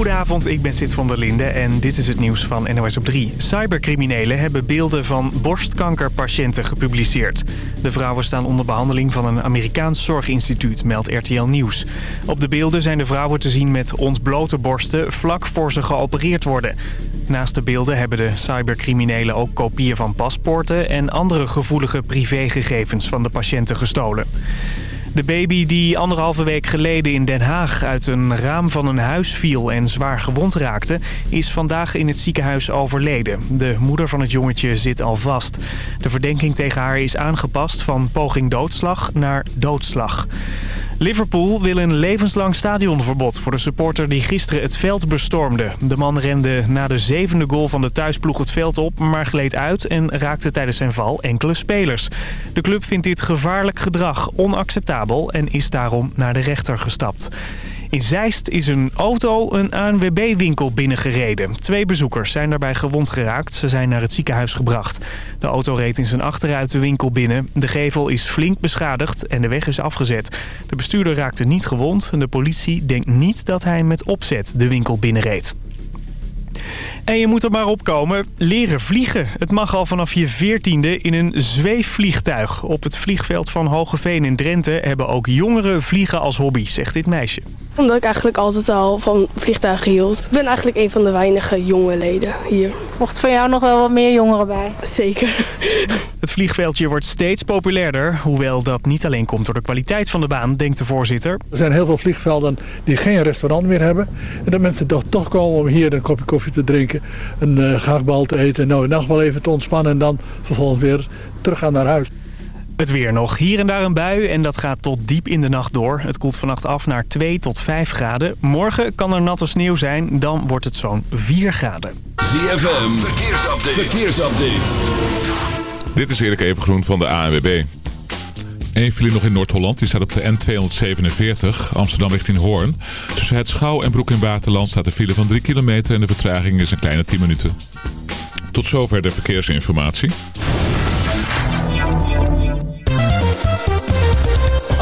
Goedenavond, ik ben Sid van der Linde en dit is het nieuws van NOS op 3. Cybercriminelen hebben beelden van borstkankerpatiënten gepubliceerd. De vrouwen staan onder behandeling van een Amerikaans zorginstituut, meldt RTL Nieuws. Op de beelden zijn de vrouwen te zien met ontblote borsten vlak voor ze geopereerd worden. Naast de beelden hebben de cybercriminelen ook kopieën van paspoorten... en andere gevoelige privégegevens van de patiënten gestolen. De baby die anderhalve week geleden in Den Haag uit een raam van een huis viel en zwaar gewond raakte, is vandaag in het ziekenhuis overleden. De moeder van het jongetje zit al vast. De verdenking tegen haar is aangepast van poging doodslag naar doodslag. Liverpool wil een levenslang stadionverbod voor de supporter die gisteren het veld bestormde. De man rende na de zevende goal van de thuisploeg het veld op, maar gleed uit en raakte tijdens zijn val enkele spelers. De club vindt dit gevaarlijk gedrag onacceptabel en is daarom naar de rechter gestapt. In Zeist is een auto een ANWB-winkel binnengereden. Twee bezoekers zijn daarbij gewond geraakt. Ze zijn naar het ziekenhuis gebracht. De auto reed in zijn achteruit de winkel binnen. De gevel is flink beschadigd en de weg is afgezet. De bestuurder raakte niet gewond en de politie denkt niet dat hij met opzet de winkel binnenreed. En je moet er maar opkomen. Leren vliegen. Het mag al vanaf je veertiende in een zweefvliegtuig. Op het vliegveld van Hogeveen in Drenthe hebben ook jongeren vliegen als hobby, zegt dit meisje. Omdat ik eigenlijk altijd al van vliegtuigen hield. Ik ben eigenlijk een van de weinige jonge leden hier. Mocht van jou nog wel wat meer jongeren bij? Zeker. Het vliegveldje wordt steeds populairder. Hoewel dat niet alleen komt door de kwaliteit van de baan, denkt de voorzitter. Er zijn heel veel vliegvelden die geen restaurant meer hebben. En dat mensen toch, toch komen om hier een kopje koffie te drinken. Een uh, gaagbal te eten. Nou, in wel even te ontspannen. En dan vervolgens weer terug gaan naar huis. Het weer nog. Hier en daar een bui en dat gaat tot diep in de nacht door. Het koelt vannacht af naar 2 tot 5 graden. Morgen kan er natte sneeuw zijn, dan wordt het zo'n 4 graden. ZFM, verkeersupdate. verkeersupdate. Dit is Erik Evengroen van de ANWB. Eén file nog in Noord-Holland. Die staat op de N247, Amsterdam richting Hoorn. Tussen het Schouw en Broek in Waterland staat een file van 3 kilometer... en de vertraging is een kleine 10 minuten. Tot zover de verkeersinformatie.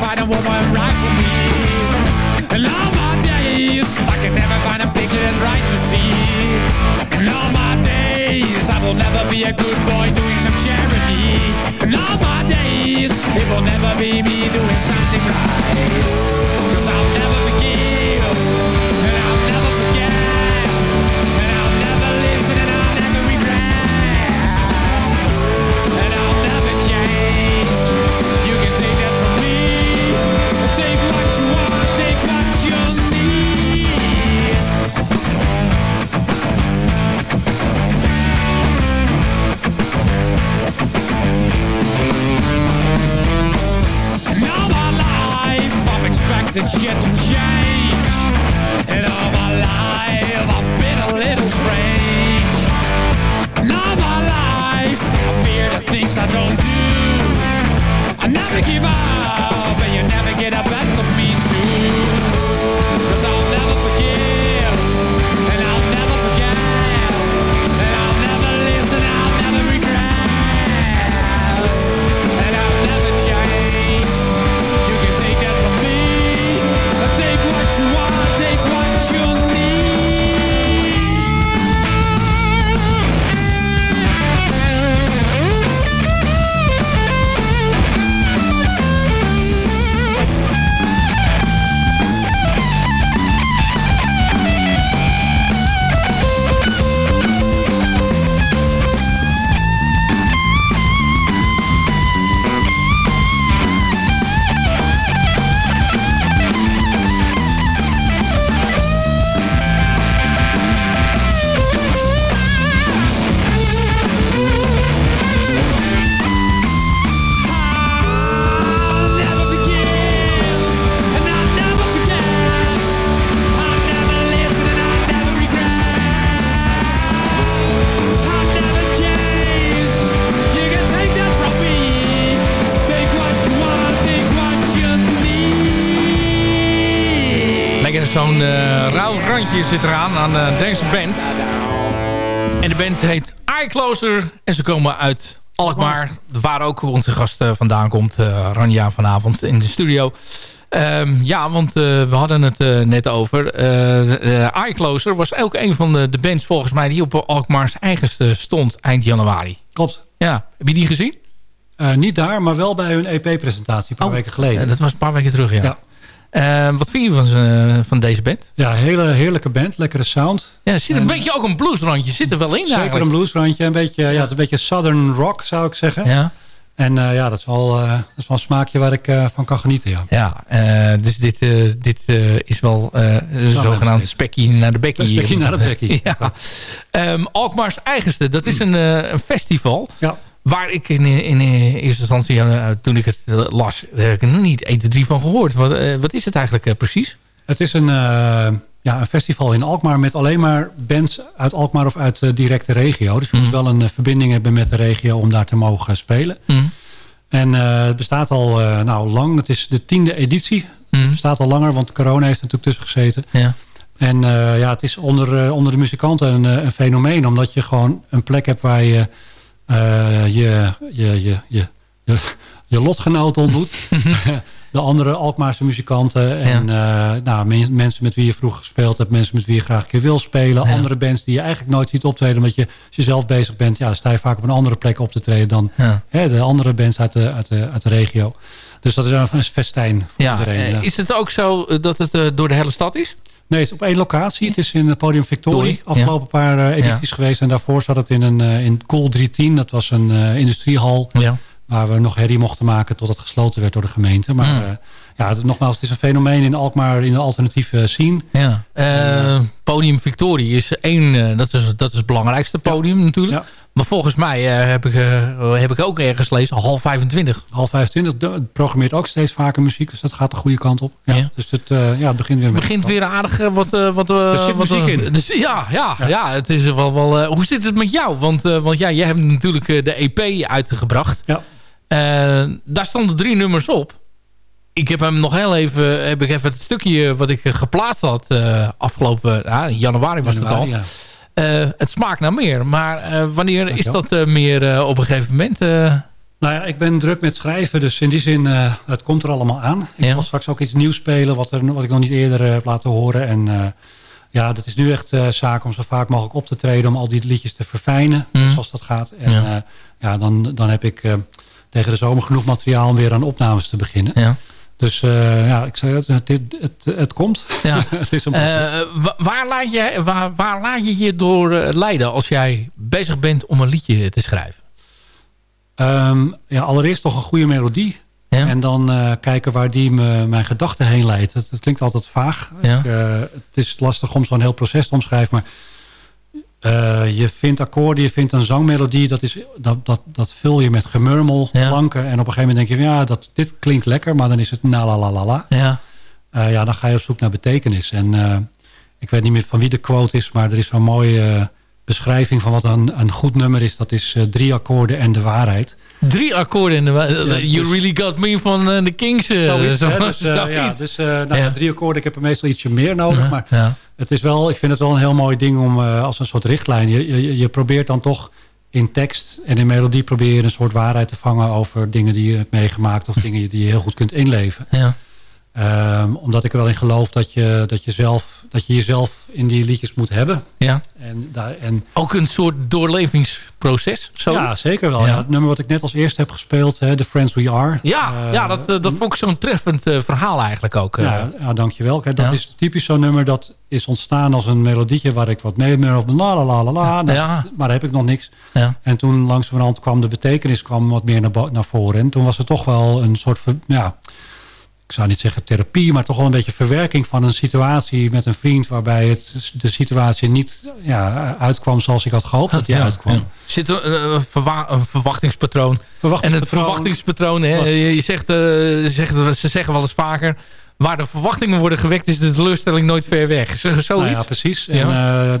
Find a woman right for me. And all my days, I can never find a picture that's right to see. And all my days, I will never be a good boy doing some charity. And all my days, it will never be me doing something right. Zo'n uh, rauw randje zit eraan aan uh, deze band. En de band heet Eye Closer. En ze komen uit Alkmaar. Waar ook onze gast uh, vandaan komt. Ranja vanavond in de studio. Um, ja, want we hadden het net over. Eye Closer was ook een van de, de, bands volgens mij... die op Alkmaars eigenste stond eind januari. Klopt. Ja, heb je die gezien? niet daar, maar wel bij hun EP-presentatie een paar oh, weken geleden. dat was een paar weken terug, ja. ja. Uh, wat vind je van, van deze band? Ja, hele heerlijke band. Lekkere sound. Ja, zit een beetje ook een bluesrandje zit er wel in Zeker eigenlijk. een bluesrandje. Een beetje, ja. het is een beetje southern rock zou ik zeggen. Ja. En uh, ja, dat is, wel, uh, dat is wel een smaakje waar ik van kan genieten. Ja, ja dus dit, dit is wel een zogenaamd spekkie naar de bekkie. Spekkie naar de bekkie. ja. Um, Alkmaars eigenste, dat is een, een festival. Ja. Waar ik in, in, eerste instantie, uh, toen ik het las, heb ik er niet 1, 2, 3 van gehoord. Wat, wat is het eigenlijk precies? Het is een, ja, een festival in Alkmaar met alleen maar bands uit Alkmaar of uit de directe regio. Dus je mm. moet wel een verbinding hebben met de regio om daar te mogen spelen. Mm. En het bestaat al nou, lang. Het is de tiende editie. Mm. Het bestaat al langer, want corona heeft er natuurlijk tussen gezeten. Ja. En ja, het is onder, onder de muzikanten een, een fenomeen. Omdat je gewoon een plek hebt waar je... Uh, je, je, je, je, je, lotgenoot ontmoet. de andere Alkmaarse muzikanten. En ja. uh, nou, men, mensen met wie je vroeger gespeeld hebt. Mensen met wie je graag een keer wil spelen. Ja. Andere bands die je eigenlijk nooit ziet optreden. Omdat je, als je zelf bezig bent, ja, dan sta je vaak op een andere plek op te treden. Dan ja. hè, de andere bands uit de, uit, de, uit de regio. Dus dat is een festijn voor iedereen. Uh, is het ook zo dat het uh, door de hele stad is? Nee, het is op één locatie. Het is in het Podium Victorie. Afgelopen ja. paar uh, edities ja. geweest. En daarvoor zat het in een uh, in Cool 310. Dat was een uh, industriehal. Ja. Waar we nog herrie mochten maken tot het gesloten werd door de gemeente. Maar Mm. ja, het, nogmaals, het is een fenomeen in Alkmaar in de alternatieve scene. Ja. podium Victorie is één, dat, is, dat is het belangrijkste podium natuurlijk. Maar volgens mij heb, ik, heb ik ook ergens gelezen, half 25. Half 25, het programmeert ook steeds vaker muziek. Dus dat gaat de goede kant op. Ja. Ja. Dus het, ja, het begint weer Het begint weer aardig wat... wat, wat er zit wat, muziek in. Dus, ja, ja, ja. ja, het is wel... wel hoe zit het met jou? Want, want ja, jij hebt natuurlijk de EP uitgebracht. Ja. Daar stonden drie nummers op. Ik heb hem nog heel even, heb ik even het stukje wat ik geplaatst had uh, afgelopen uh, januari was januari, het al. Ja. Uh, het smaakt naar meer. Maar wanneer Dank is dat meer op een gegeven moment? Nou ja, ik ben druk met schrijven. Dus in die zin, het komt er allemaal aan. Ik Ja. wil straks ook iets nieuws spelen wat, er, wat ik nog niet eerder heb laten horen. En ja, dat is nu echt zaak om zo vaak mogelijk op te treden. Om al die liedjes te verfijnen, Mhm. zoals dat gaat. En Ja. ja, ja dan, dan heb ik tegen de zomer genoeg materiaal om weer aan opnames te beginnen. Ja. Dus uh, ja, ik zei het, het, het, het, komt. Ja. het is een Uh, wa- waar, laat je, waar, waar laat je je door uh, leiden als jij bezig bent om een liedje te schrijven? Um, ja, allereerst toch een goede melodie. Ja. En dan uh, kijken waar die me, mijn gedachten heen leidt. Het, het klinkt altijd vaag. Ja. Ik, het is lastig om zo'n heel proces te omschrijven. Maar uh, je vindt akkoorden, je vindt een zangmelodie. Dat, is, dat, dat, dat vul je met gemurmel, Ja. klanken. En op een gegeven moment denk je, ja, dat, dit klinkt lekker. Maar dan is het na la la la la. Ja. Uh, ja, dan ga je op zoek naar betekenis. En uh, ik weet niet meer van wie de quote is, maar er is zo'n mooie beschrijving van wat een, een goed nummer is. Dat is drie akkoorden en de waarheid. Drie akkoorden in de wa- Ja, You dus- really got me van uh, de Kings. uh, Zoiets, zo- hè? Dus, uh, zoiets. ja, dus nou, Ja. drie akkoorden. Ik heb er meestal ietsje meer nodig. Maar ja. Het is wel, ik vind het wel een heel mooi ding om uh, als een soort richtlijn. Je, je, je probeert dan toch in tekst en in melodie probeer je een soort waarheid te vangen over dingen die je hebt meegemaakt of dingen die je heel goed kunt inleven. Ja. Um, omdat ik er wel in geloof dat je, dat, je zelf, dat je jezelf in die liedjes moet hebben. Ja. En, daar, en Ook een soort doorlevingsproces. Zo. ja, zeker wel. Ja. Ja. Het nummer wat ik net als eerste heb gespeeld, hè, The Friends We Are. Ja, Uh, ja dat, eh, dat vond ik zo'n treffend eh, verhaal eigenlijk ook. eh. Ja, ja dankjewel. Kijk, dat Ja. is typisch zo'n nummer dat is ontstaan als een melodietje waar ik wat mee of la la la la. Nou. Maar daar heb ik nog niks. Ja. En toen langzamerhand kwam de betekenis kwam wat meer naar, naar voren. En toen was het toch wel een soort, ja, ik zou niet zeggen therapie, maar toch wel een beetje verwerking van een situatie met een vriend waarbij het, de situatie niet ja, uitkwam zoals ik had gehoopt dat die Ja, uitkwam. ja. Zit er eh, een, verwa- een verwachtingspatroon. En het verwachtingspatroon, hè, was- je zegt, eh, je zegt, ze zeggen wel eens vaker... waar de verwachtingen worden gewekt is de teleurstelling nooit ver weg. Zo, zoiets. Nou ja, precies. En eh,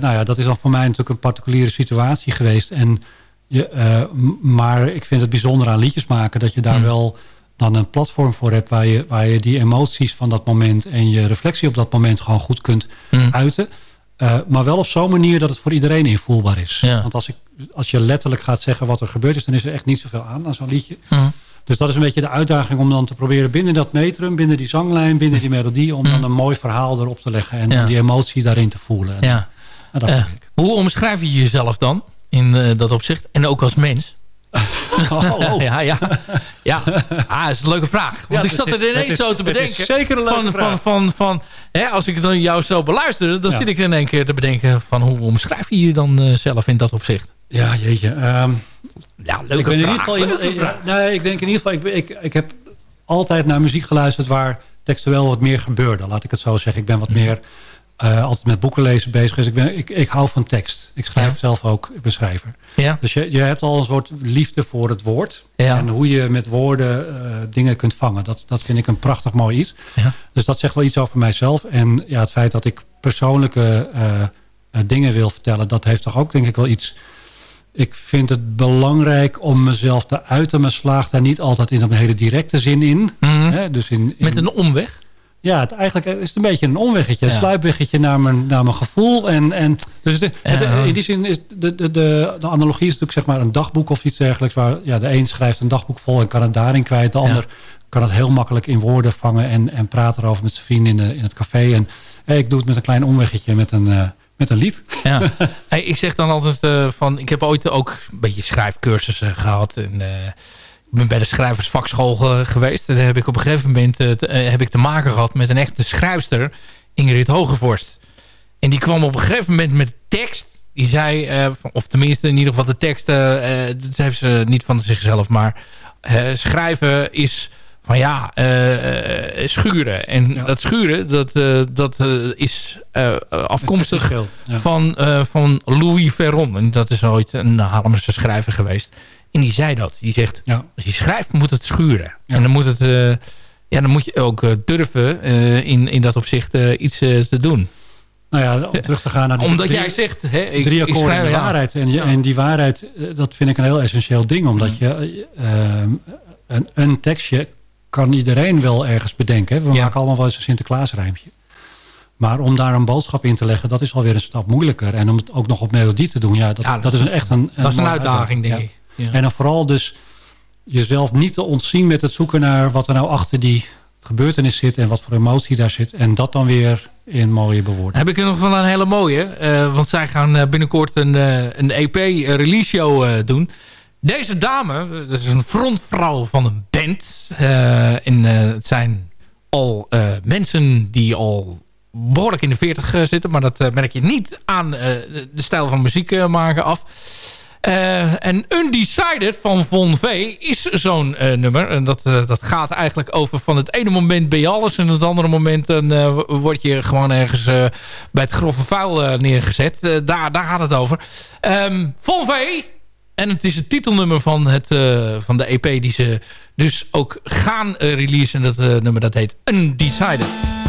nou ja, dat is dan voor mij natuurlijk een particuliere situatie geweest. En je, maar ik vind het bijzonder aan liedjes maken... dat je daar Hmm. wel dan een platform voor hebt... Waar je, waar je die emoties van dat moment en je reflectie op dat moment gewoon goed kunt Mm. uiten. Eh, maar wel op zo'n manier dat het voor iedereen invoelbaar is. Want als, ik, als je letterlijk gaat zeggen wat er gebeurd is... dan is er echt niet zoveel aan aan zo'n liedje. Mm. Dus dat is een beetje de uitdaging om dan te proberen binnen dat metrum... binnen die zanglijn, binnen die melodie... om dan een mooi verhaal erop te leggen... en Mm. Ja. die emotie daarin te voelen. En, Ja. en dat Eh, hoe omschrijf je jezelf dan in eh, dat opzicht? En ook als mens? Hallo. ja, ja. ja. Ah, dat is een leuke vraag. Want Ja, ik zat er ineens is- zo te bedenken. zeker een leuke van, vraag. Van, van, van, hè, als ik dan jou zo beluister, dan Ja. zit ik in één keer te bedenken van hoe omschrijf je je dan eh, zelf in dat opzicht? Ja, jeetje. ehm, Ja, leuke ik ben in vraag. ieder geval ik- vraag. nee, ik denk in ieder geval, ik, ik, ik heb altijd naar muziek geluisterd waar textueel wat meer gebeurde. Laat ik het zo zeggen. Ik ben wat meer eh, altijd met boeken lezen bezig. Dus ik, ben, ik, ik hou van tekst. Ik schrijf Ja. zelf ook, ik ben schrijver. Ja. Dus je, je hebt al een soort liefde voor het woord. Ja. En hoe je met woorden eh, dingen kunt vangen. Dat, dat vind ik een prachtig mooi iets. Ja. Dus dat zegt wel iets over mijzelf. En ja, het feit dat ik persoonlijke eh, dingen wil vertellen... dat heeft toch ook denk ik wel iets... Ik vind het belangrijk om mezelf te uiten. Maar slaag daar niet altijd in op een hele directe zin in. Hè, dus in, in Met een omweg? Ja, het, eigenlijk is het een beetje een omweggetje. Een Ja. sluipweggetje naar mijn, naar mijn gevoel. En, en, dus de, Ja. het- in die zin is de, de, de, de analogie is natuurlijk zeg maar een dagboek of iets dergelijks. Waar ja, de een schrijft een dagboek vol en kan het daarin kwijt. De ander kan het heel makkelijk in woorden vangen. En, en praat erover met zijn vrienden in, de, in het café. En eh, ik doe het met een klein omweggetje met een, eh, met een lied. Ja. Hey, ik zeg dan altijd eh, van... Ik heb ooit ook een beetje schrijfcursussen gehad. En, eh, ben bij de schrijversvakschool ge- geweest. En daar heb ik op een gegeven moment eh, te, eh, heb ik te maken gehad met een echte schrijfster. Ingrid Hogevorst. En die kwam op een gegeven moment met tekst. Die zei, eh, of tenminste in ieder geval de tekst... eh, dat heeft ze niet van zichzelf, maar... schrijven is van ja, schuren. En dat schuren, dat, dat is afkomstig verschil, ja. van, van Louis Verron. En dat is ooit een Haarlemse schrijver geweest. En die zei dat. Die zegt, Ja. als je schrijft moet het schuren. En dan moet, het, eh, ja, dan moet je ook eh, durven eh, in, in dat opzicht iets te doen. Nou ja, om terug te gaan naar die Omdat drie- jij zegt... Hè, ik, drie ik akkoorden schrijf, ja. waarheid. En, je- en die waarheid, dat vind ik een heel essentieel ding. Omdat je een, een tekstje kan iedereen wel ergens bedenken. hè. We maken allemaal wel eens een Sinterklaasrijmpje. Maar om daar een boodschap in te leggen, dat is alweer een stap moeilijker. En om het ook nog op melodie te doen, ja, dat, dat is een, echt een, dat is een mooie uitdaging, denk ik. Ja. En dan vooral dus jezelf niet te ontzien met het zoeken naar wat er nou achter die gebeurtenis zit. En wat voor emotie daar zit. En dat dan weer in mooie bewoordingen. Heb ik er nog wel een hele mooie. eh, want zij gaan eh, binnenkort een, eh, een EP-release show doen. Deze dame, dat is een frontvrouw van een band. en het zijn al mensen die al behoorlijk in de 40 eh, zitten. Maar dat merk je niet aan de stijl van muziek maken af. Eh, en Undecided van Von V is zo'n eh, nummer. En dat, eh, dat gaat eigenlijk over van het ene moment ben je alles... en het andere moment dan, word je gewoon ergens bij het grove vuil neergezet. Daar, daar gaat het over. Ehm Von V. En het is het titelnummer van, het, van de EP die ze dus ook gaan eh, releasen. Dat nummer dat heet Undecided.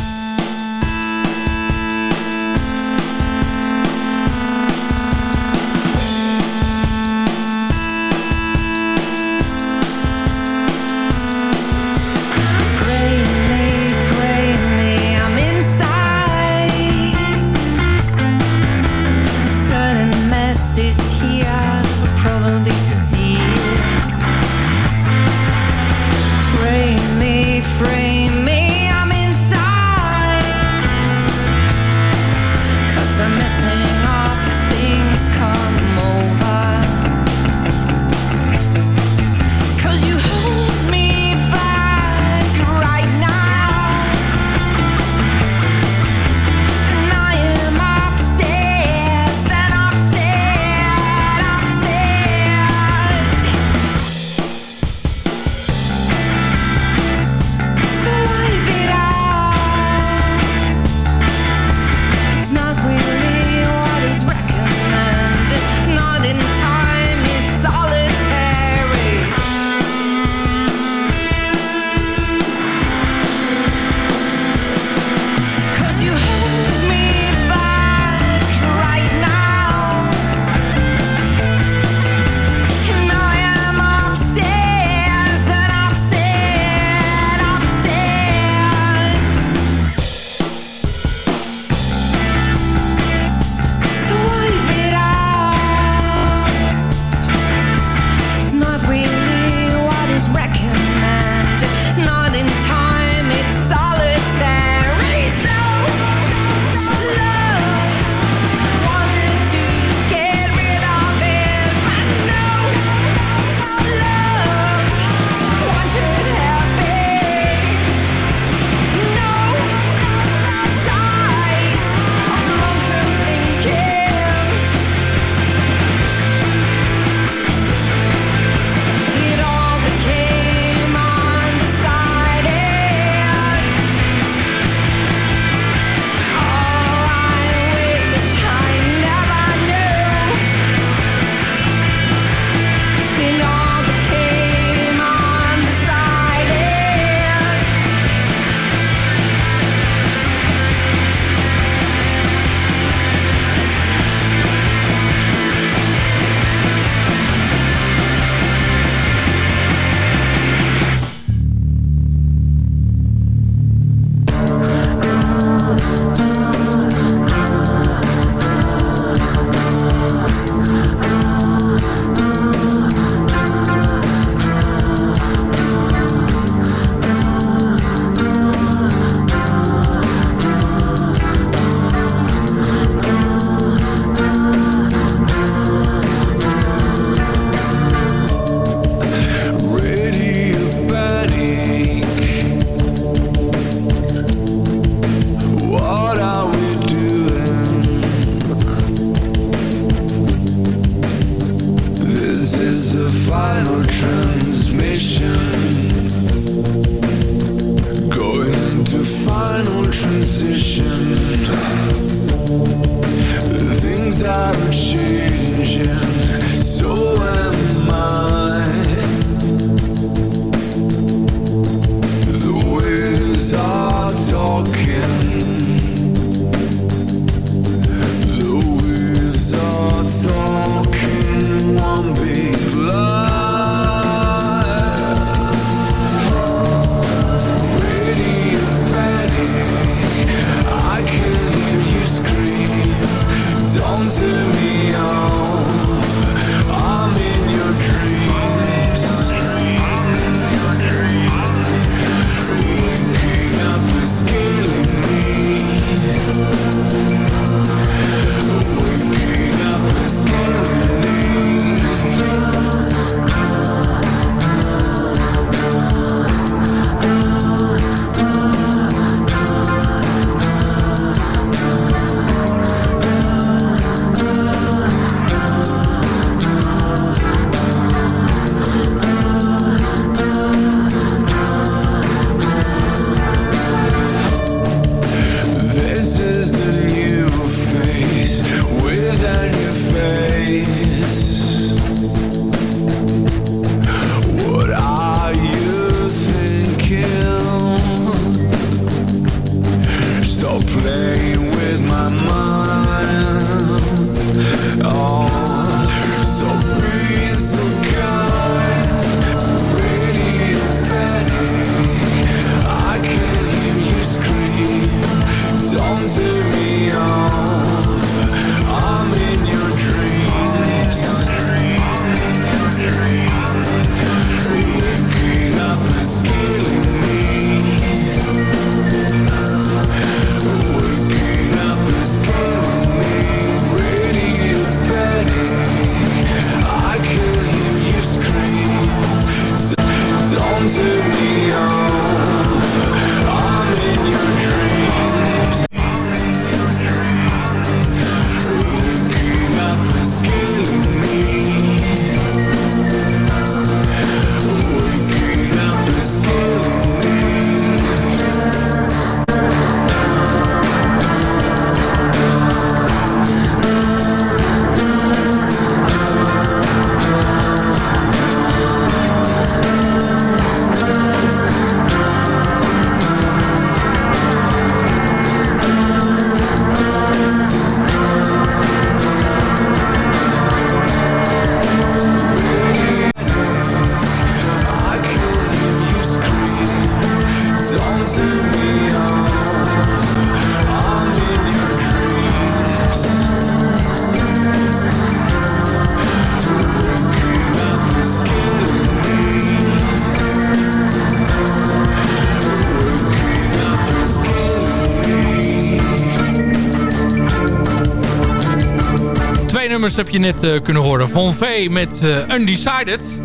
Nummers heb je net eh, kunnen horen. Von V met eh, Undecided.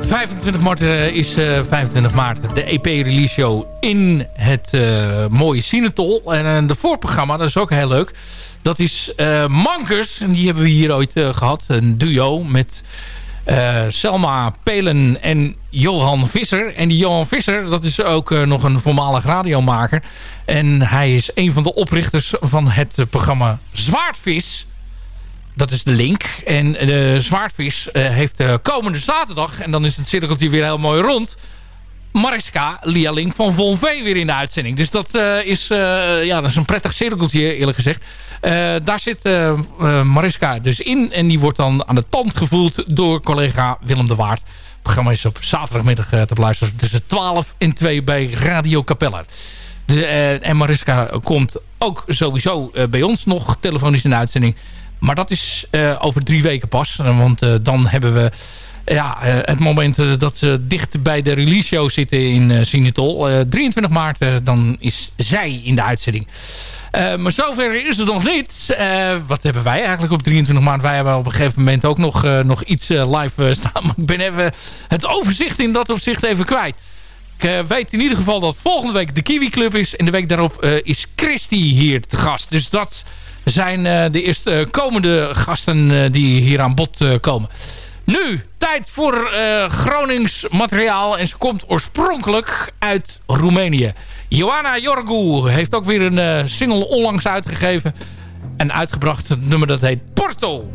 25 maart eh, is eh, 25 maart de EP-release show in het mooie Sinatol. En de voorprogramma, dat is ook heel leuk. Dat is Mankers. En die hebben we hier ooit eh, gehad. Een duo met Selma Pelen en Johan Visser. En die Johan Visser, dat is ook nog een voormalig radiomaker. En hij is een van de oprichters van het programma Zwaardvis. Dat is de link. En de Zwaardvis eh, heeft uh, komende zaterdag... en dan is het cirkeltje weer heel mooi rond... Mariska Lialing van Von weer in de uitzending. Dus dat, eh, is, eh, ja, dat is een prettig cirkeltje eerlijk gezegd. Eh, daar zit eh, eh, Mariska dus in. En die wordt dan aan de tand gevoeld door collega Willem de Waard. Het programma is op zaterdagmiddag eh, te beluisteren tussen 12 en 2 bij Radio Capella. De, eh, en Mariska komt ook sowieso eh, bij ons nog telefonisch in de uitzending. Maar dat is eh, over drie weken pas. Eh, Want eh, dan hebben we ja, het moment dat ze dicht bij de release show zitten in Sinatol. 23 maart, dan is zij in de uitzending. Maar zover is het nog niet. Wat hebben wij eigenlijk op 23 maart? Wij hebben op een gegeven moment ook nog, nog iets live staan. Maar ik ben even het overzicht in dat opzicht even kwijt. Ik eh, weet in ieder geval dat volgende week de Kiwi Club is. En de week daarop eh, is Christy hier te gast. Dus dat zijn eh, de eerste komende gasten die hier aan bod komen. Nu, tijd voor Gronings materiaal. En ze komt oorspronkelijk uit Roemenië. Johanna Jorgu heeft ook weer een single onlangs uitgegeven. En uitgebracht. Het nummer dat heet Porto.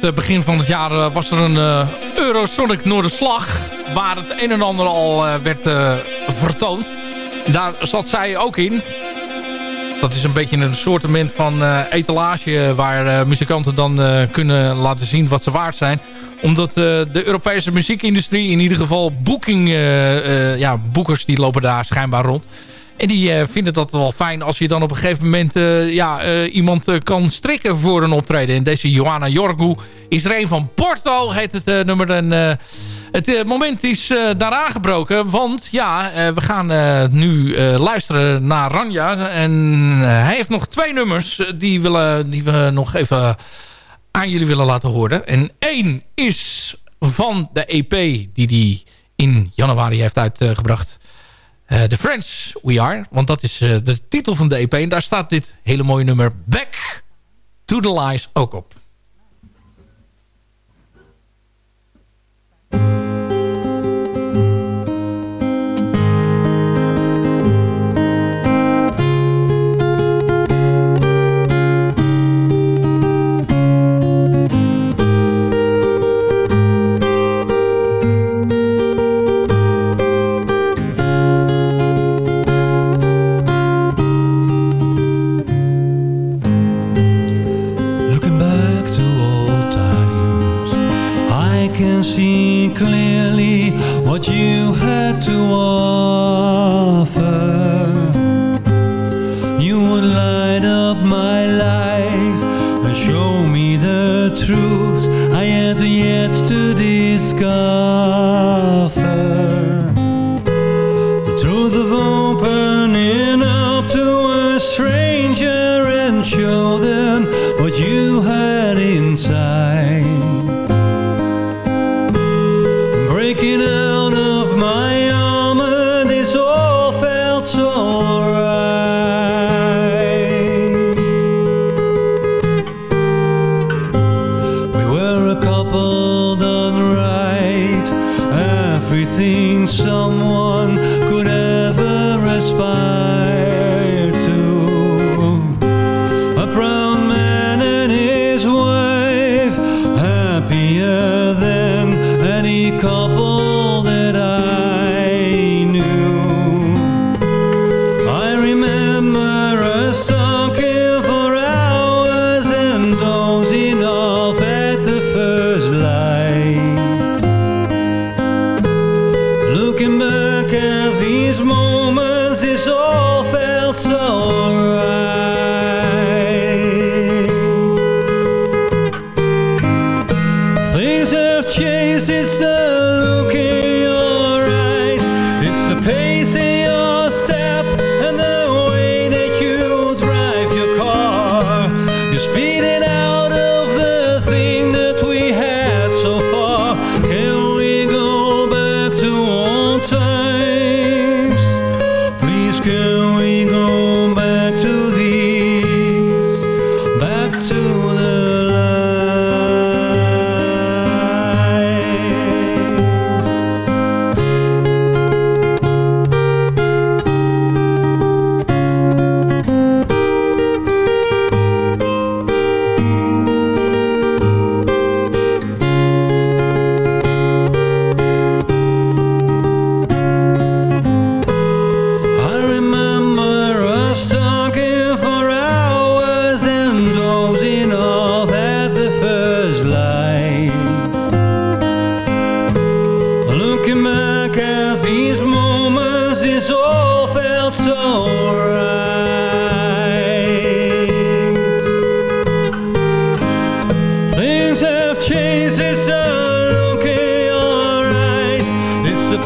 Het eh, begin van het jaar eh, was er een eh, Eurosonic Noorderslag. Waar het een en ander al werd vertoond. Daar zat zij ook in. Dat is een beetje een soortement van etalage waar muzikanten dan kunnen laten zien wat ze waard zijn. Omdat de Europese muziekindustrie, in ieder geval boeking, ja, boekers die lopen daar schijnbaar rond. En die eh, vinden dat wel fijn als je dan op een gegeven moment eh, ja, eh, iemand kan strikken voor een optreden. En deze Johanna Jorgu is er een van Porto, heet het nummer. En het moment is daar aangebroken. Want ja, we gaan nu luisteren naar Ranja. En hij heeft nog twee nummers die, willen, die we nog even aan jullie willen laten horen. En één is van de EP die hij in januari heeft uitgebracht. Eh, The Friends We Are. Want dat is eh, de titel van de EP. En daar staat dit hele mooie nummer Back to the Lies ook op. what you had to offer. You would light up my life and show me the truths I had yet to discover.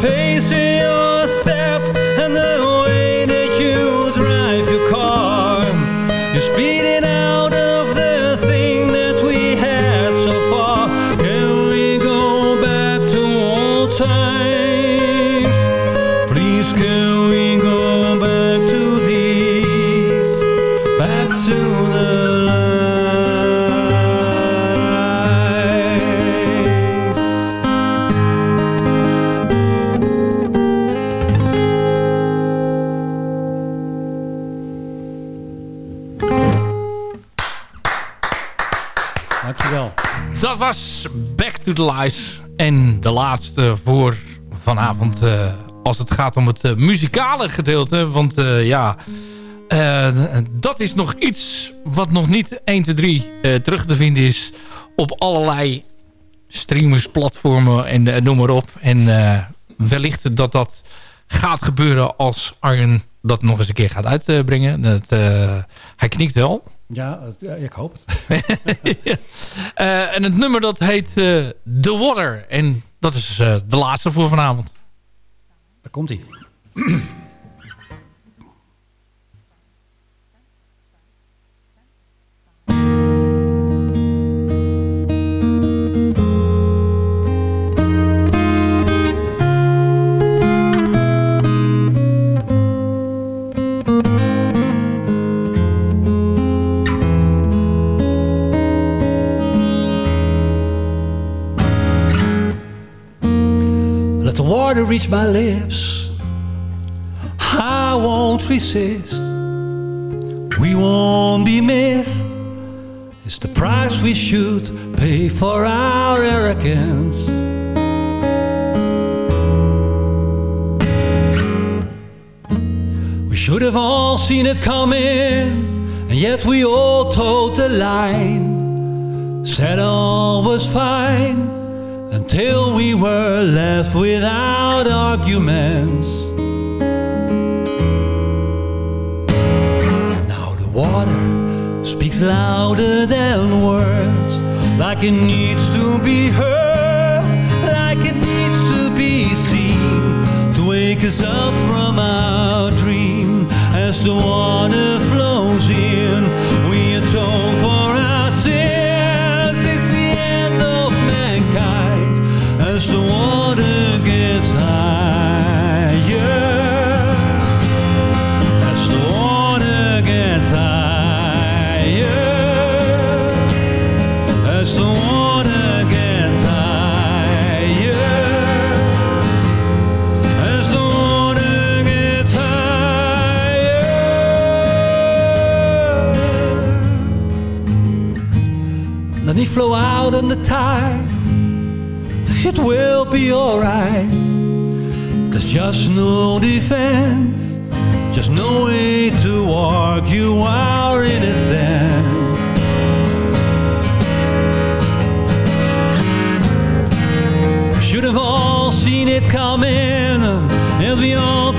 pacing laatste voor vanavond eh, als het gaat om het eh, muzikale gedeelte. Want eh, ja, dat is nog iets wat nog niet 1, 2, 3 eh, terug te vinden is op allerlei streamers, platformen en noem maar op. En wellicht dat dat gaat gebeuren als Arjen dat nog eens een keer gaat uitbrengen. Dat, hij knikt wel. Ja, ik hoop het. En het nummer dat heet The Water. En dat is eh, de laatste voor vanavond. Daar komt hij. Reach my lips. I won't resist. We won't be missed. It's the price we should pay for our arrogance. We should have all seen it coming, and yet we all towed the line. Said all was fine until we were left without arguments. Now the water speaks louder than words, like it needs to be heard, like it needs to be seen, to wake us up from our dream. As the water flow out in the tide. It will be alright. There's just no defense, just no way to argue our innocence. Should have all seen it coming, and we all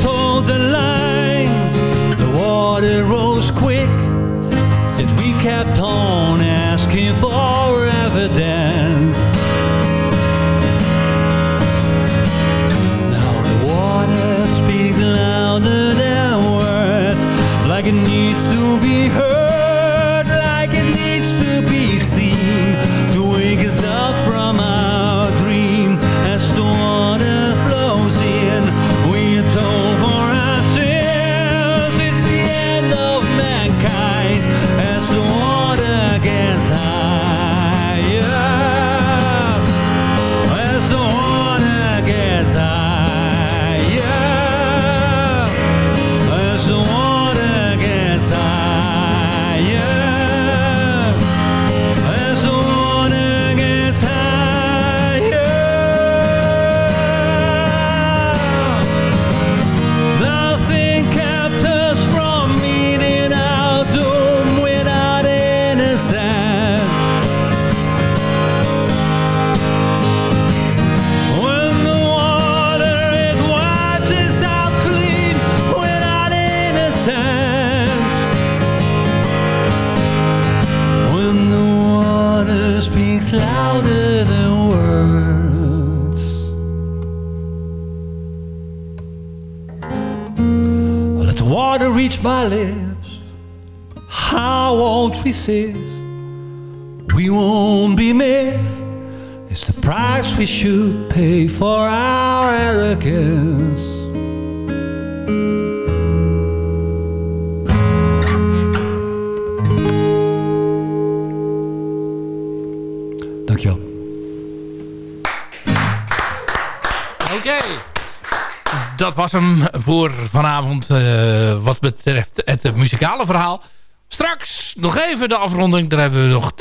vanavond eh, wat betreft het muzikale verhaal. Straks nog even de afronding. Daar hebben we nog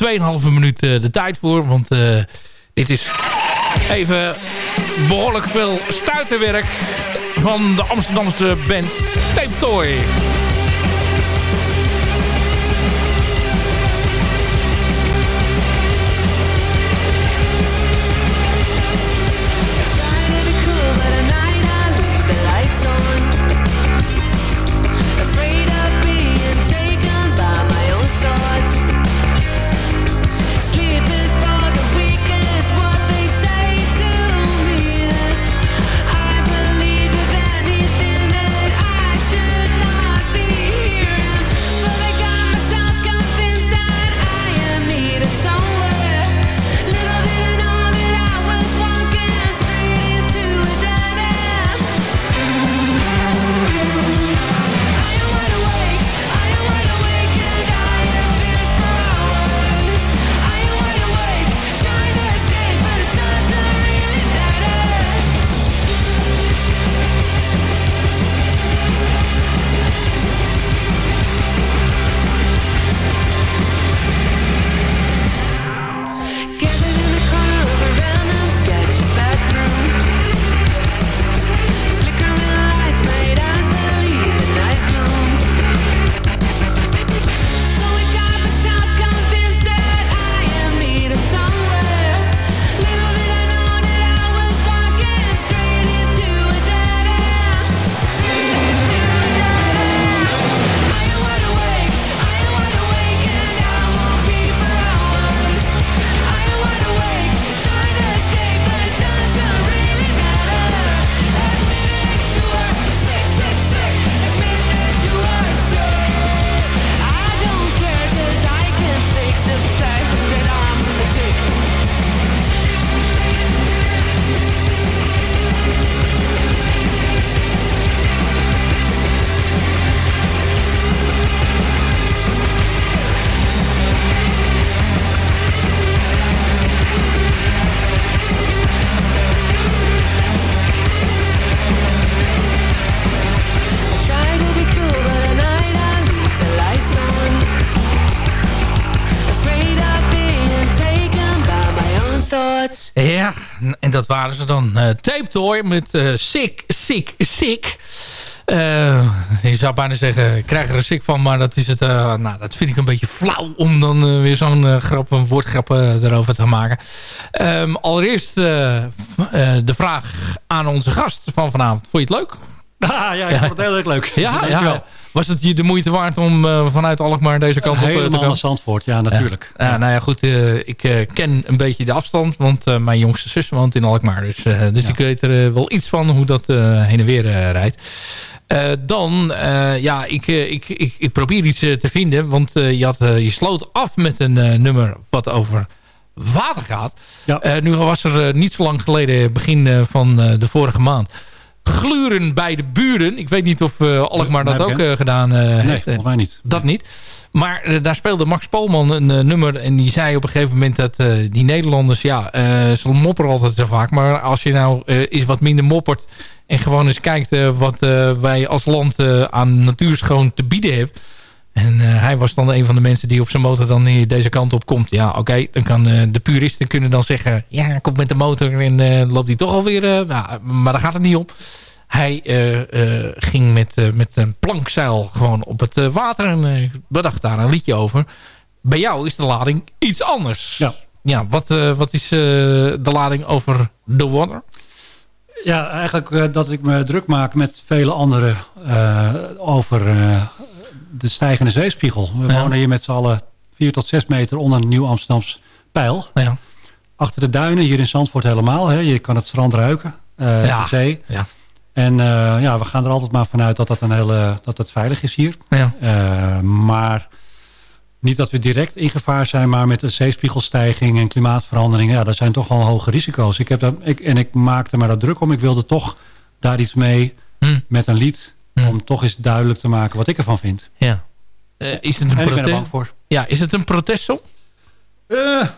2,5 minuten eh, de tijd voor. Want eh, dit is even behoorlijk veel stuiterwerk van de Amsterdamse band Tape Toy. Dat waren ze dan. eh Tape Toy met eh, Sick, Sick, Sick. Eh, je zou bijna zeggen, ik krijg er een sick van, maar dat, is het, nou, dat vind ik een beetje flauw om dan weer zo'n grap, een woordgrap erover te maken. Ehm, allereerst de vraag aan onze gast van vanavond. Vond je het leuk? Ah, ja, ik vond het heel erg leuk. Ja, ja. Was het je de moeite waard om eh, vanuit Alkmaar deze kant op eh, te Helemaal komen? naar Zandvoort, ja, natuurlijk. Ja, ja, nou ja, goed. eh, ik ken een beetje de afstand, want mijn jongste zus woont in Alkmaar. Dus, dus ik weet er wel iets van hoe dat heen en weer rijdt. Dan, ja, ik, ik, ik, ik probeer iets te vinden. Want je, had, je sloot af met een nummer wat over water gaat. Nu was er niet zo lang geleden, begin van de vorige maand... Gluren bij de buren. Ik weet niet of eh Alkmaar dat ook eh, gedaan eh, Nee, heeft. volgens mij niet. Dat niet. Maar daar speelde Max Polman een nummer. En die zei op een gegeven moment dat die Nederlanders... Ja, ze mopperen altijd zo vaak. Maar als je nou eens wat minder moppert... en gewoon eens kijkt wat wij als land aan natuurschoon te bieden hebben... En eh, hij was dan een van de mensen die op zijn motor dan hier deze kant op komt. Ja, oké, dan kan eh, de puristen kunnen dan zeggen... ja, komt met de motor en eh, loopt hij toch alweer... nou, maar daar gaat het niet om. Hij ging met, met een plankzeil gewoon op het water... en bedacht daar een liedje over. Bij jou is de lading iets anders. Ja. Ja, wat, wat is de lading over The Water? Ja, eigenlijk dat ik me druk maak met vele anderen over de stijgende zeespiegel. We Ja. wonen hier met z'n allen vier tot zes meter onder een nieuw Amsterdams pijl. Ja. Achter de duinen, hier in Zandvoort helemaal. Hè. Je kan het strand ruiken, Ja. de zee. Ja. En eh, ja, we gaan er altijd maar vanuit dat dat, een hele, dat het veilig is hier. Ja. Eh, maar niet dat we direct in gevaar zijn, maar met de zeespiegelstijging en klimaatverandering, ja, dat zijn toch wel hoge risico's. Ik heb dat, ik, en ik maakte me daar druk om. Ik wilde toch daar iets mee Hm. met een lied, om toch eens duidelijk te maken wat ik ervan vind. Ja. Eh, is het een En ik ben er protest? bang voor. Ja, is het een protestsong? Eh,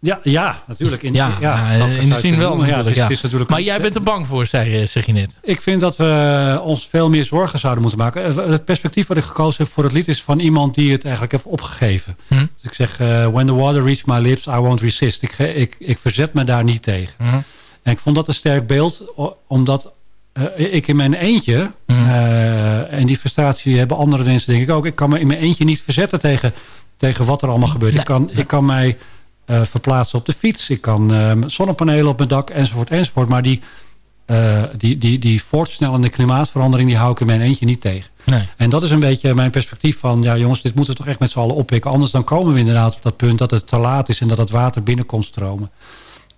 ja, ja, natuurlijk. In, Ja, ja, eh, in de zin wel noemen. Ja, het is- ja. het is natuurlijk maar jij bent er bang voor, zei, zeg je net. Ik vind dat we ons veel meer zorgen zouden moeten maken. Het- perspectief wat ik gekozen heb voor het lied is van iemand die het eigenlijk heeft opgegeven. Hm. Dus ik zeg, when the water reaches my lips, I won't resist. Ik, ik, ik verzet me daar niet tegen. Hm. En ik vond dat een sterk beeld, omdat eh, ik in mijn eentje, eh, en die frustratie hebben andere mensen denk ik ook, ik kan me in mijn eentje niet verzetten tegen, tegen wat er allemaal gebeurt. Ik, kan, ik kan mij eh, verplaatsen op de fiets, ik kan eh, zonnepanelen op mijn dak, enzovoort, enzovoort. Maar die, die, die, die voortsnellende klimaatverandering, die hou ik in mijn eentje niet tegen. Nee. En dat is een beetje mijn perspectief van... ja jongens, dit moeten we toch echt met z'n allen oppikken. Anders dan komen we inderdaad op dat punt dat het te laat is... en dat het water binnenkomt stromen.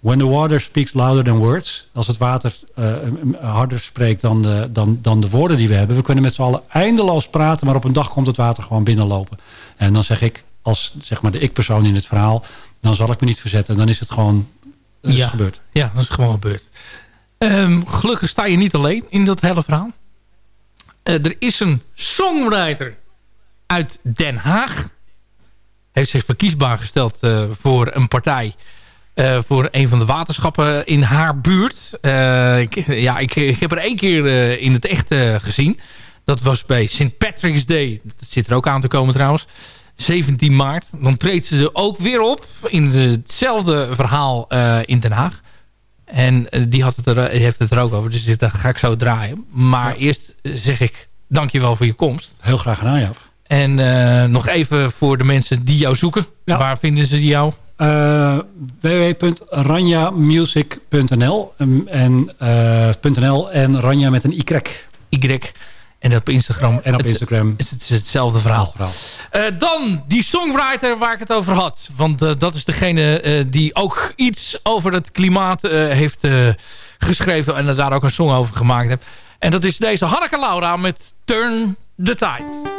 When the water speaks louder than words... als het water eh, harder spreekt dan de, dan, dan de woorden die we hebben... we kunnen met z'n allen eindeloos praten... maar op een dag komt het water gewoon binnenlopen. En dan zeg ik, als zeg maar de ik-persoon in het verhaal... dan zal ik me niet verzetten. Dan is het gewoon dat is Ja. gebeurd. Ja, dat is gewoon gebeurd. Ehm, gelukkig sta je niet alleen in dat hele verhaal. Eh, er is een songwriter uit Den Haag. Heeft zich verkiesbaar gesteld eh, voor een partij. Eh, voor een van de waterschappen in haar buurt. Eh, ik, ja, ik, ik heb er één keer eh, in het echt gezien. Dat was bij St. Patrick's Day. Dat zit er ook aan te komen trouwens. 17 maart. Dan treedt ze er ook weer op. In hetzelfde verhaal in Den Haag. En die had het er, heeft het er ook over. Dus dit ga ik zo draaien. Maar eerst zeg ik dankjewel voor je komst. Heel graag gedaan, Jaap. En nog even voor de mensen die jou zoeken. Waar vinden ze jou? Uh, www.ranjamusic.nl um, en, uh, .nl en Ranja met een Y. Y. En op Instagram. En op Instagram. Het, het is hetzelfde verhaal. Uh, dan die songwriter waar ik het over had. Want uh, dat is degene uh, die ook iets over het klimaat heeft geschreven. En daar ook een song over gemaakt heeft. En dat is deze Hanneke Laura met Turn the Tide.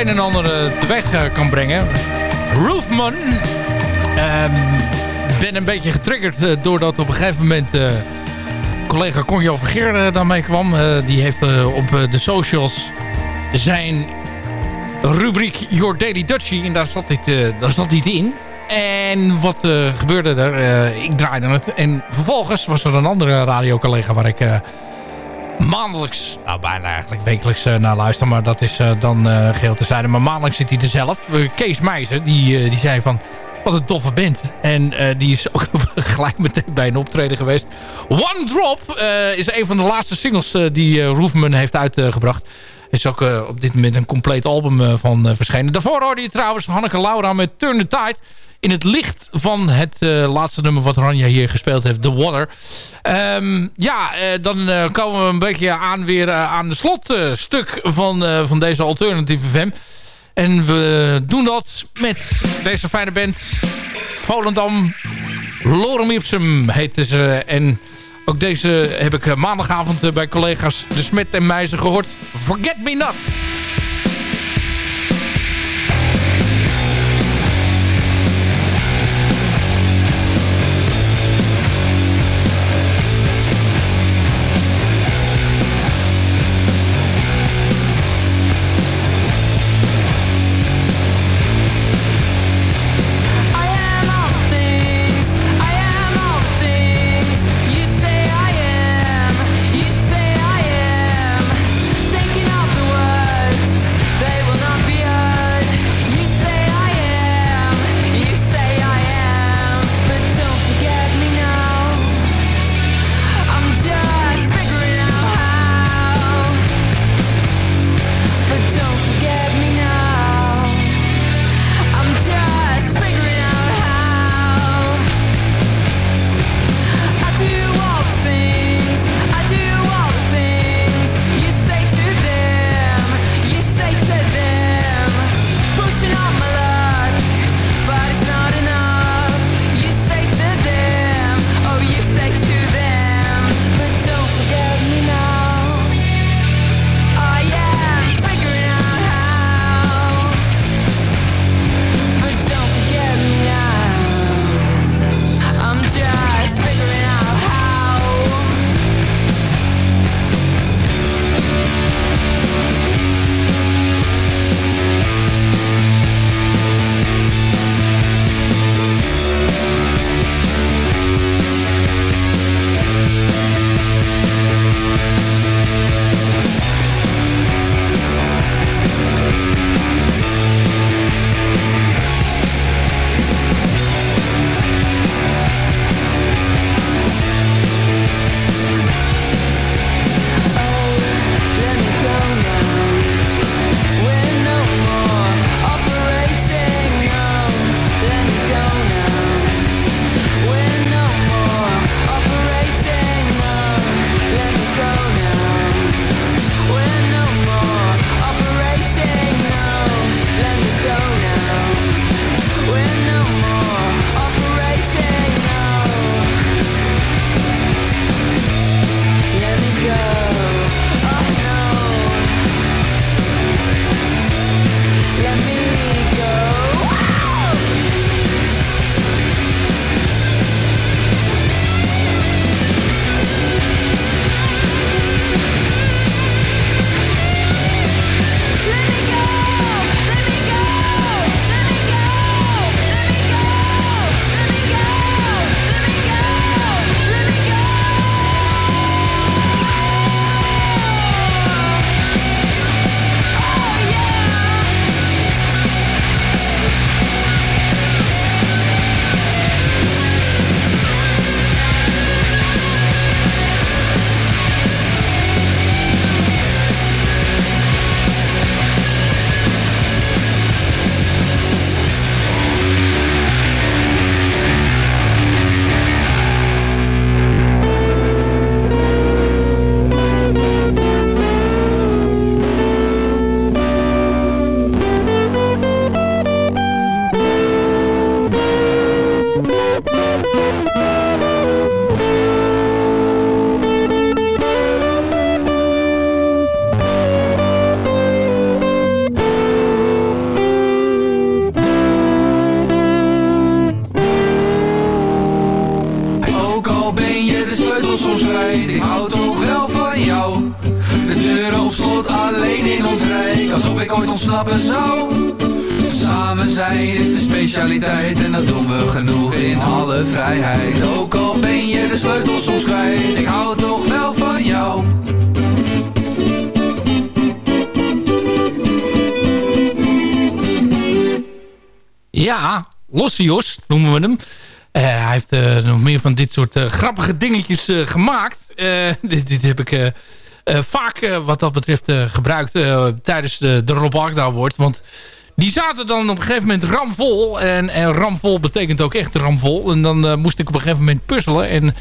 een en ander eh, teweeg eh, kan brengen. Roofman. Ehm, ben een beetje getriggerd eh, doordat op een gegeven moment... collega Conjo Vergeer uh, daarmee kwam. Uh, die heeft uh, op de socials zijn rubriek Your Daily Dutchie. En daar zat dit, daar zat dit in. En wat gebeurde er? ik draaide het. En vervolgens was er een andere radiocollega waar ik maandelijks, nou bijna eigenlijk wekelijks naar luister. Maar dat is dan geheel terzijde. Maar maandelijks zit hij er zelf. Kees Meijzer, die, die zei van... Wat een toffe band. En die is ook gelijk meteen bij een optreden geweest. One Drop is een van de laatste singles die Roofman heeft uitgebracht. is ook op dit moment een compleet album van verschenen. Daarvoor hoorde je trouwens Hanneke Laura met Turn the Tide. In het licht van het laatste nummer wat Ranja hier gespeeld heeft. The Water. Um, ja, dan komen we een beetje aan weer aan de slotstuk van, van deze Alternative FM. En we doen dat met deze fijne band. Volendam. Lorem Ipsum heette ze. En ook deze heb ik maandagavond bij collega's De Smet en Meijzer gehoord. Forget Me Not. Grappige dingetjes eh, gemaakt. Eh, dit, dit heb ik eh, eh, vaak eh, wat dat betreft eh, gebruikt eh, tijdens de, de Rob Agda Award. Want die zaten dan op een gegeven moment ramvol. En, en ramvol betekent ook echt ramvol. En dan eh, moest ik op een gegeven moment puzzelen. En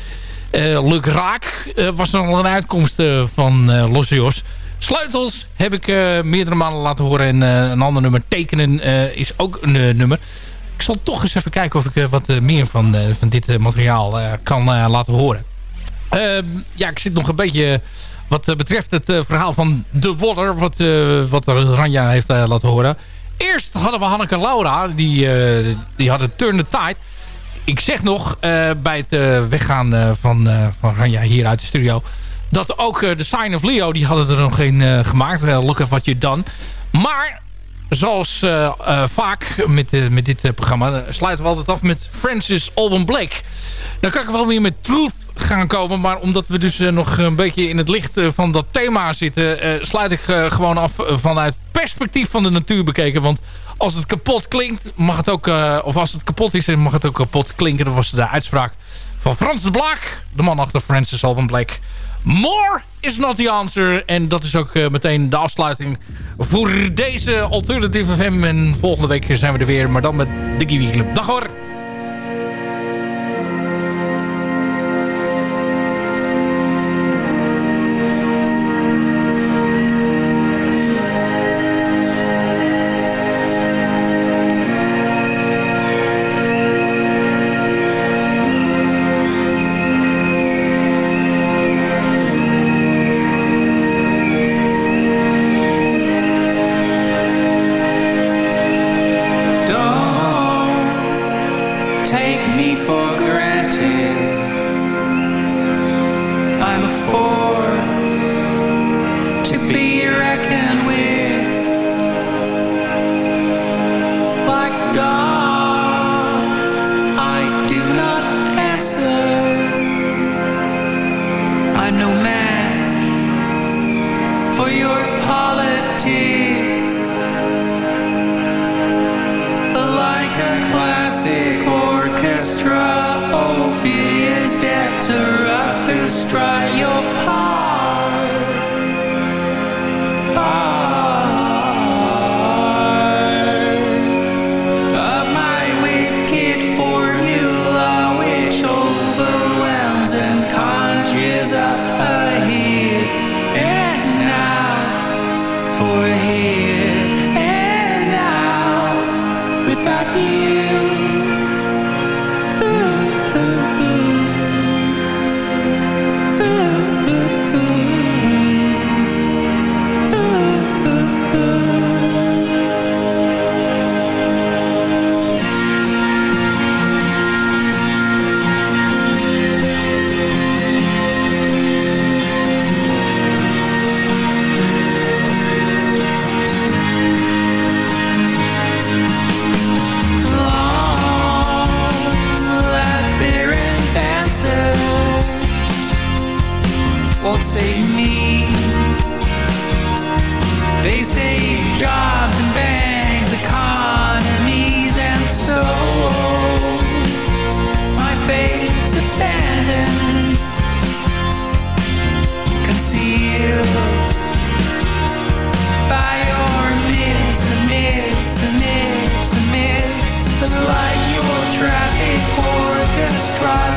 eh Luk Raak eh, was al een uitkomst eh, van eh Lossios. Sleutels heb ik eh, meerdere malen laten horen. En eh, een ander nummer, Tekenen, eh, is ook een eh, nummer. Ik zal toch eens even kijken of ik eh, wat eh, meer van, eh, van dit materiaal kan laten horen. Ehm, ja, ik zit nog een beetje wat betreft het verhaal van The Water. Wat, wat Ranja heeft laten horen. Eerst hadden we Hanneke Laura. Die, die hadden Turn the Tide. Ik zeg nog bij het weggaan van, van Ranja hier uit de studio... dat ook The Sign of Leo, die hadden er nog een eh, gemaakt. Look at what you done. Maar zoals eh, eh, vaak met, eh, met dit programma... sluiten we altijd af met Francis Alban Blake. Dan kan ik wel weer met Truth gaan komen. Maar omdat we dus nog een beetje in het licht van dat thema zitten... sluit ik gewoon af vanuit perspectief van de natuur bekeken. Want als het kapot klinkt, mag het ook... of als het kapot is, mag het ook kapot klinken. Dat was de uitspraak van Frans de Blaak. De man achter Francis Alban Blake. More is not the answer. En dat is ook eh, meteen de afsluiting voor deze Alternative FM. En volgende week zijn we er weer, maar dan met de Kiwi Club. Dag hoor! cross.